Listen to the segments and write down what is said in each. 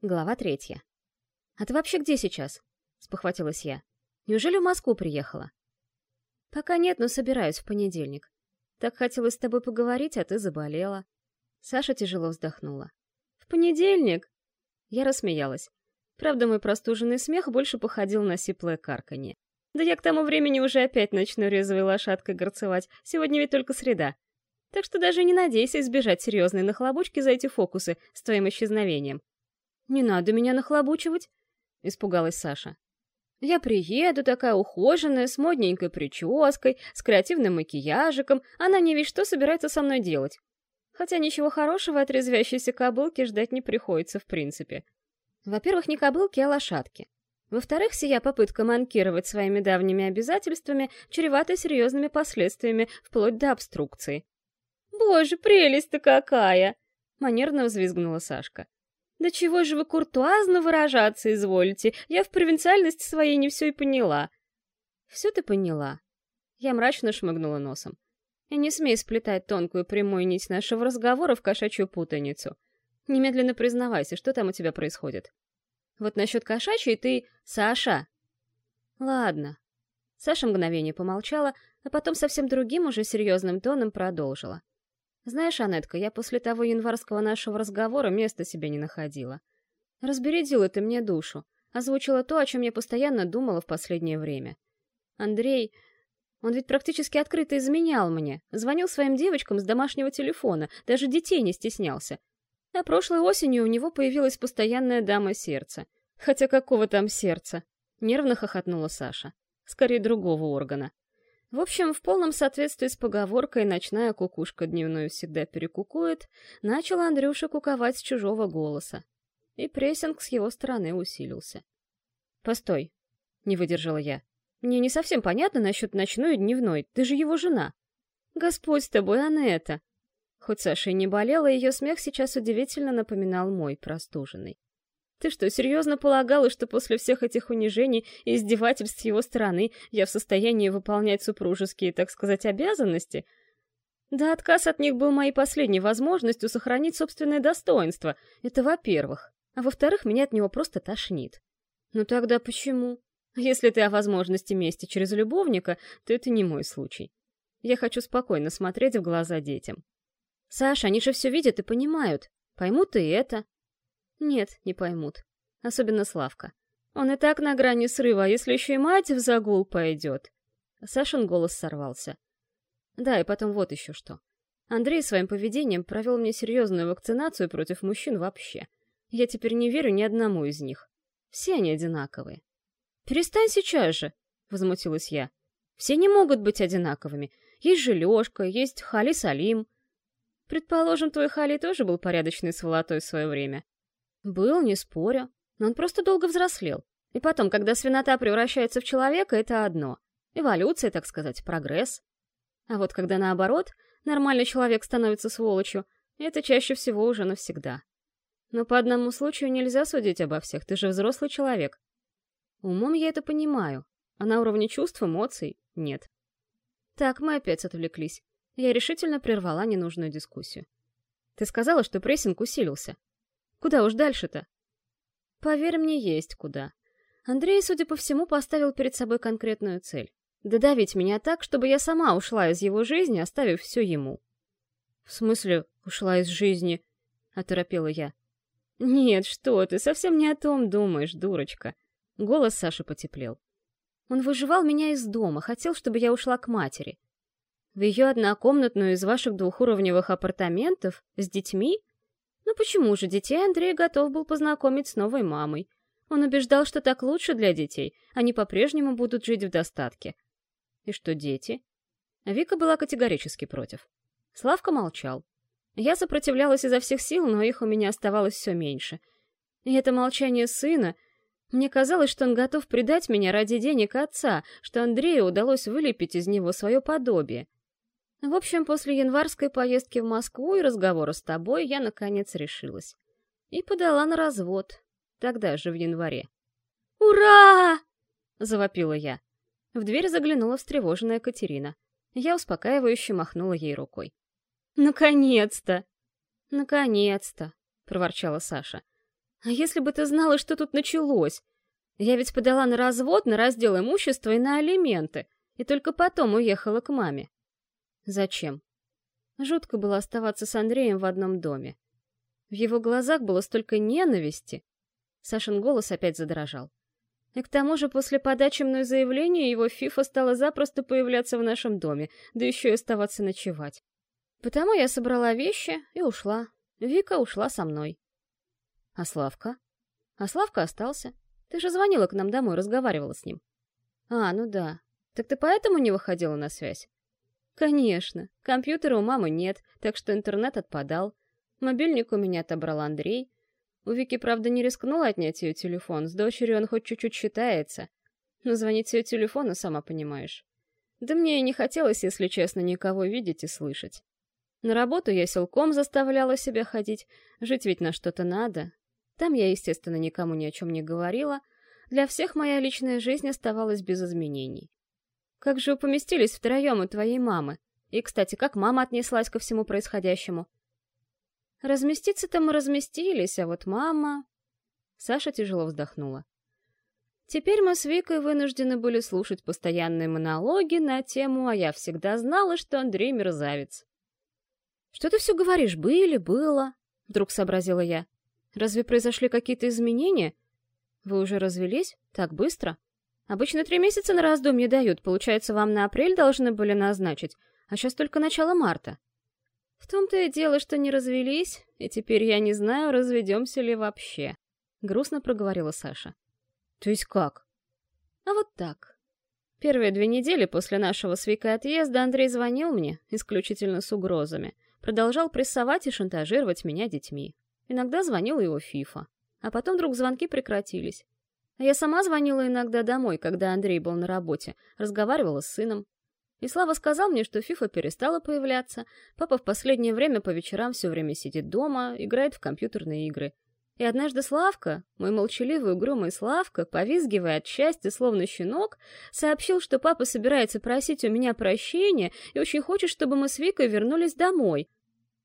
Глава третья. «А ты вообще где сейчас?» — спохватилась я. «Неужели в Москву приехала?» «Пока нет, но собираюсь в понедельник. Так хотелось с тобой поговорить, а ты заболела». Саша тяжело вздохнула. «В понедельник?» Я рассмеялась. Правда, мой простуженный смех больше походил на сиплое карканье. Да я к тому времени уже опять начну резвой лошадкой горцевать. Сегодня ведь только среда. Так что даже не надейся избежать серьезной нахлобучки за эти фокусы с твоим исчезновением. «Не надо меня нахлобучивать», — испугалась Саша. «Я приеду, такая ухоженная, с модненькой прической, с креативным макияжиком, она не видит, что собирается со мной делать. Хотя ничего хорошего от резвящейся кобылки ждать не приходится в принципе. Во-первых, не кобылки, а лошадки. Во-вторых, сия попытка манкировать своими давними обязательствами чревата серьезными последствиями, вплоть до обструкции. «Боже, прелесть-то какая!» — манерно взвизгнула Сашка. «Да чего же вы куртуазно выражаться изволите? Я в провинциальности своей не все и поняла». «Все ты поняла?» Я мрачно шмыгнула носом. «И не смей сплетать тонкую прямую нить нашего разговора в кошачью путаницу. Немедленно признавайся, что там у тебя происходит. Вот насчет кошачьей ты Саша». «Ладно». Саша мгновение помолчала, а потом совсем другим, уже серьезным тоном продолжила. Знаешь, Анетка, я после того январского нашего разговора места себе не находила. Разбередила ты мне душу, озвучила то, о чем я постоянно думала в последнее время. Андрей, он ведь практически открыто изменял мне, звонил своим девочкам с домашнего телефона, даже детей не стеснялся. А прошлой осенью у него появилась постоянная дама сердца. Хотя какого там сердца? Нервно хохотнула Саша. Скорее другого органа. В общем, в полном соответствии с поговоркой «ночная кукушка дневную всегда перекукует», начал Андрюша куковать с чужого голоса. И прессинг с его стороны усилился. «Постой», — не выдержала я. «Мне не совсем понятно насчет ночной и дневной, ты же его жена». «Господь с тобой, Анетта!» Хоть Саша и не болела, ее смех сейчас удивительно напоминал мой простуженный. Ты что, серьезно полагала, что после всех этих унижений и издевательств с его стороны я в состоянии выполнять супружеские, так сказать, обязанности? Да отказ от них был моей последней возможностью сохранить собственное достоинство. Это во-первых. А во-вторых, меня от него просто тошнит. Ну тогда почему? Если ты о возможности мести через любовника, то это не мой случай. Я хочу спокойно смотреть в глаза детям. Саша, они же все видят и понимают. Поймут и это. Нет, не поймут. Особенно Славка. Он и так на грани срыва, а если еще и мать в загул пойдет. Сашин голос сорвался. Да, и потом вот еще что. Андрей своим поведением провел мне серьезную вакцинацию против мужчин вообще. Я теперь не верю ни одному из них. Все они одинаковые. «Перестань сейчас же!» — возмутилась я. «Все не могут быть одинаковыми. Есть же Лешка, есть Хали Салим. Предположим, твой Хали тоже был порядочный сволотой в свое время. Был, не спорю. Но он просто долго взрослел. И потом, когда свинота превращается в человека, это одно. Эволюция, так сказать, прогресс. А вот когда наоборот, нормальный человек становится сволочью, это чаще всего уже навсегда. Но по одному случаю нельзя судить обо всех, ты же взрослый человек. Умом я это понимаю, а на уровне чувств, эмоций — нет. Так, мы опять отвлеклись. Я решительно прервала ненужную дискуссию. Ты сказала, что прессинг усилился. Куда уж дальше-то? Поверь мне, есть куда. Андрей, судя по всему, поставил перед собой конкретную цель. Додавить меня так, чтобы я сама ушла из его жизни, оставив все ему. В смысле, ушла из жизни? Оторопела я. Нет, что ты, совсем не о том думаешь, дурочка. Голос Саши потеплел. Он выживал меня из дома, хотел, чтобы я ушла к матери. В ее однокомнатную из ваших двухуровневых апартаментов? С детьми? Но почему же детей Андрей готов был познакомить с новой мамой? Он убеждал, что так лучше для детей, они по-прежнему будут жить в достатке. И что дети? Вика была категорически против. Славка молчал. Я сопротивлялась изо всех сил, но их у меня оставалось все меньше. И это молчание сына... Мне казалось, что он готов предать меня ради денег отца, что Андрею удалось вылепить из него свое подобие. В общем, после январской поездки в Москву и разговора с тобой я, наконец, решилась. И подала на развод. Тогда же, в январе. «Ура!» — завопила я. В дверь заглянула встревоженная Катерина. Я успокаивающе махнула ей рукой. «Наконец-то!» «Наконец-то!» — проворчала Саша. А если бы ты знала, что тут началось? Я ведь подала на развод, на раздел имущества и на алименты, и только потом уехала к маме. Зачем? Жутко было оставаться с Андреем в одном доме. В его глазах было столько ненависти. Сашин голос опять задрожал. И к тому же после подачи мной заявления его фифа стала запросто появляться в нашем доме, да еще и оставаться ночевать. Потому я собрала вещи и ушла. Вика ушла со мной. А Славка? А Славка остался. Ты же звонила к нам домой, разговаривала с ним. А, ну да. Так ты поэтому не выходила на связь? Конечно. Компьютера у мамы нет, так что интернет отпадал. Мобильник у меня отобрал Андрей. У Вики, правда, не рискнула отнять ее телефон. С дочерью он хоть чуть-чуть считается. Но звонить ее телефона, сама понимаешь. Да мне и не хотелось, если честно, никого видеть и слышать. На работу я силком заставляла себя ходить. Жить ведь на что-то надо. Там я, естественно, никому ни о чем не говорила. Для всех моя личная жизнь оставалась без изменений. Как же вы поместились втроем у твоей мамы? И, кстати, как мама отнеслась ко всему происходящему? Разместиться-то мы разместились, а вот мама... Саша тяжело вздохнула. Теперь мы с Викой вынуждены были слушать постоянные монологи на тему «А я всегда знала, что Андрей мерзавец». «Что ты все говоришь? Были, было?» — вдруг сообразила я. «Разве произошли какие-то изменения? Вы уже развелись? Так быстро? Обычно три месяца на раздумье дают, получается, вам на апрель должны были назначить, а сейчас только начало марта». В том-то и дело, что не развелись, и теперь я не знаю, разведемся ли вообще. Грустно проговорила Саша. То есть как? А вот так. Первые две недели после нашего с Викой отъезда Андрей звонил мне, исключительно с угрозами. Продолжал прессовать и шантажировать меня детьми. Иногда звонил его Фифа. А потом вдруг звонки прекратились. А я сама звонила иногда домой, когда Андрей был на работе, разговаривала с сыном, и Слава сказал мне, что Фифа перестала появляться, папа в последнее время по вечерам все время сидит дома, играет в компьютерные игры. И однажды Славка, мой молчаливый угрюмый Славка, повизгивая от счастья, словно щенок, сообщил, что папа собирается просить у меня прощения и очень хочет, чтобы мы с Викой вернулись домой.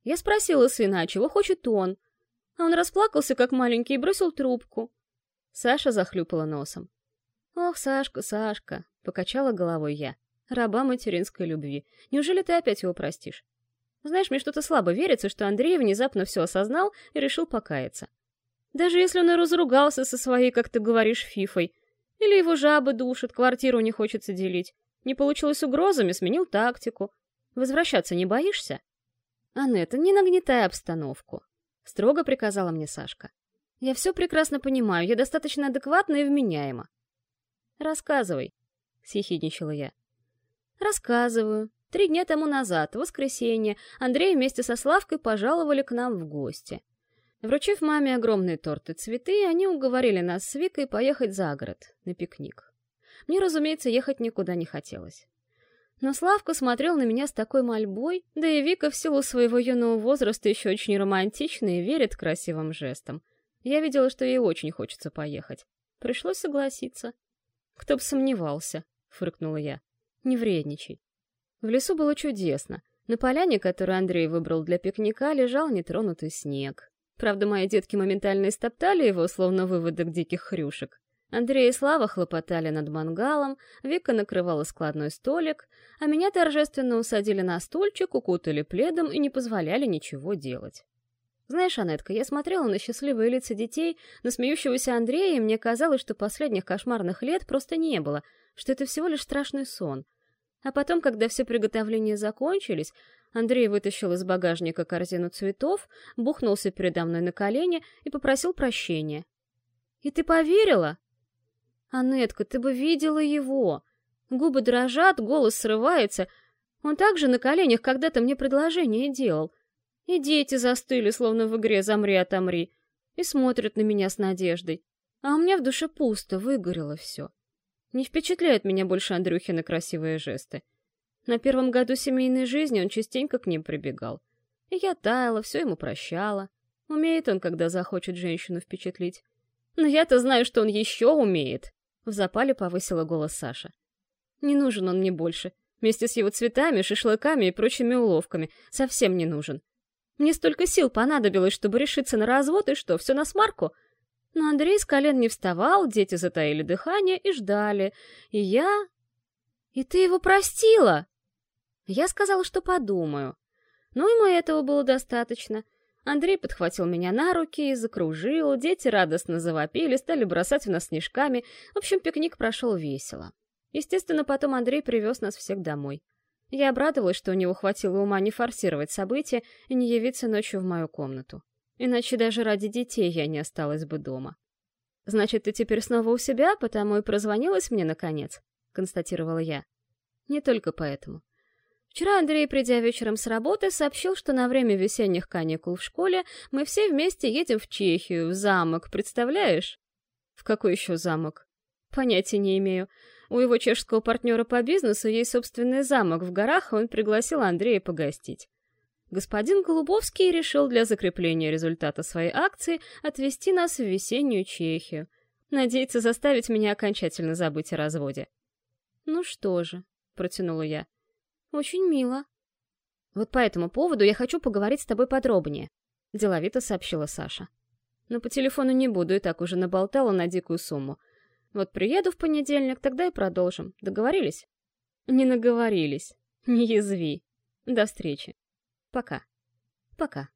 Я спросила сына, а чего хочет он? А он расплакался, как маленький, и бросил трубку. Саша захлюпала носом. «Ох, Сашка, Сашка!» — покачала головой я раба материнской любви. Неужели ты опять его простишь? Знаешь, мне что-то слабо верится, что Андрей внезапно все осознал и решил покаяться. Даже если он и разругался со своей, как ты говоришь, фифой, или его жабы душат, квартиру не хочется делить, не получилось угрозами, сменил тактику. Возвращаться не боишься? Анетта, не нагнетай обстановку. Строго приказала мне Сашка. Я все прекрасно понимаю, я достаточно адекватна и вменяема. Рассказывай, — съехидничала я. Рассказываю. Три дня тому назад, в воскресенье, Андрей вместе со Славкой пожаловали к нам в гости. Вручив маме огромные торты цветы, они уговорили нас с Викой поехать за город, на пикник. Мне, разумеется, ехать никуда не хотелось. Но Славка смотрел на меня с такой мольбой, да и Вика в силу своего юного возраста еще очень романтична и верит красивым жестам. Я видела, что ей очень хочется поехать. Пришлось согласиться. «Кто бы сомневался», — фыркнула я. Не вредничай. В лесу было чудесно. На поляне, которую Андрей выбрал для пикника, лежал нетронутый снег. Правда, мои детки моментально истоптали его, словно выводок диких хрюшек. Андрей и Слава хлопотали над мангалом, Вика накрывала складной столик, а меня торжественно усадили на стульчик, укутали пледом и не позволяли ничего делать. Знаешь, Анетка, я смотрела на счастливые лица детей, на смеющегося Андрея, и мне казалось, что последних кошмарных лет просто не было, что это всего лишь страшный сон. А потом, когда все приготовления закончились, Андрей вытащил из багажника корзину цветов, бухнулся передо мной на колени и попросил прощения. «И ты поверила?» «Анетка, ты бы видела его!» Губы дрожат, голос срывается. Он также на коленях когда-то мне предложение делал. И дети застыли, словно в игре «Замри, отомри», и смотрят на меня с надеждой. А у меня в душе пусто, выгорело все. Не впечатляет меня больше Андрюхины красивые жесты. На первом году семейной жизни он частенько к ним прибегал. И я таяла, все ему прощала. Умеет он, когда захочет женщину впечатлить. Но я-то знаю, что он еще умеет. В запале повысила голос Саша. Не нужен он мне больше. Вместе с его цветами, шашлыками и прочими уловками. Совсем не нужен. Мне столько сил понадобилось, чтобы решиться на развод, и что, все на смарку? Но Андрей с колен не вставал, дети затаили дыхание и ждали. И я... И ты его простила? Я сказала, что подумаю. Ну, ему этого было достаточно. Андрей подхватил меня на руки и закружил, дети радостно завопили, стали бросать в нас снежками. В общем, пикник прошел весело. Естественно, потом Андрей привез нас всех домой. Я обрадовалась, что у него хватило ума не форсировать события и не явиться ночью в мою комнату. Иначе даже ради детей я не осталась бы дома. «Значит, ты теперь снова у себя, потому и прозвонилась мне, наконец?» — констатировала я. «Не только поэтому. Вчера Андрей, придя вечером с работы, сообщил, что на время весенних каникул в школе мы все вместе едем в Чехию, в замок, представляешь? В какой еще замок? Понятия не имею. У его чешского партнера по бизнесу есть собственный замок в горах, и он пригласил Андрея погостить. Господин Голубовский решил для закрепления результата своей акции отвезти нас в весеннюю Чехию. Надеется заставить меня окончательно забыть о разводе. «Ну что же», — протянула я, очень мило. Вот по этому поводу я хочу поговорить с тобой подробнее, деловито сообщила Саша. Но по телефону не буду, и так уже наболтала на дикую сумму. Вот приеду в понедельник, тогда и продолжим. Договорились? Не наговорились. Не язви. До встречи. Пока. Пока.